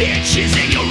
bitches and your